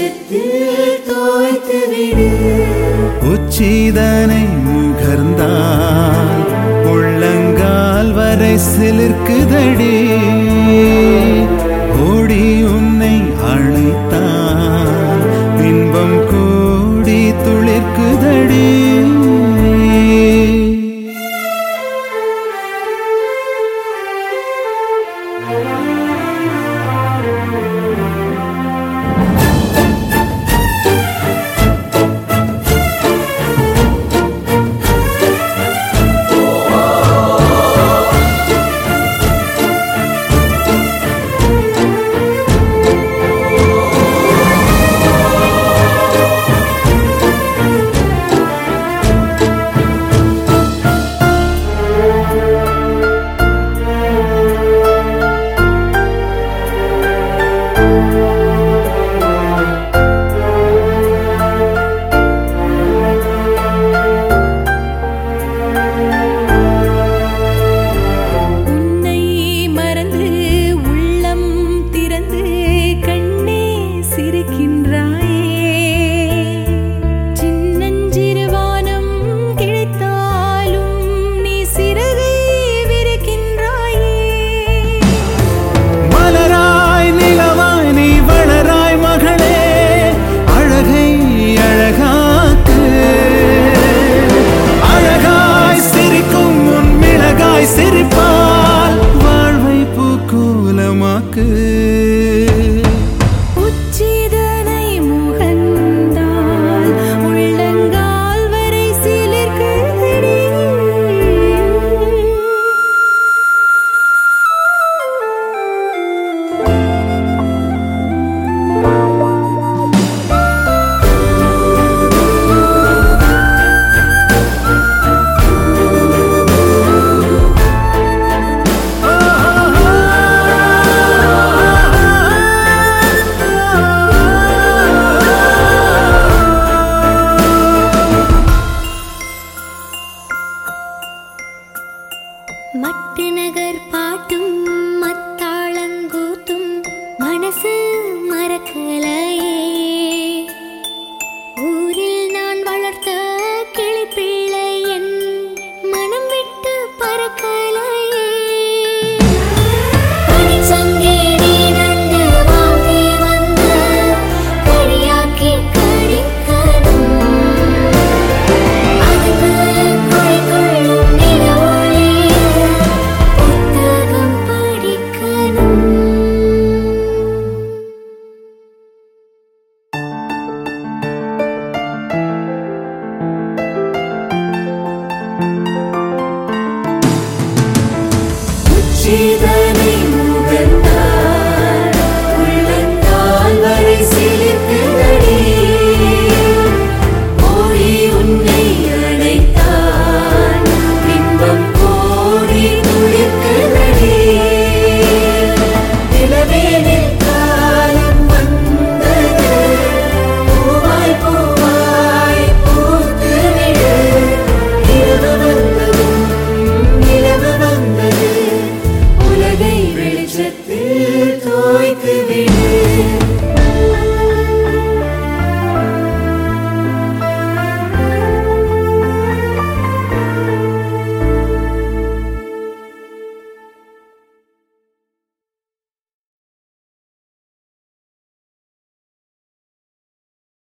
வெளிச்சத்தில் தோய்த்துவிடு. உச்சிதனை முகர்ந்தால் உள்ளங்கால் வரை சிலிர்க்குதடி. ஓடி உன்னை அழைத்தான்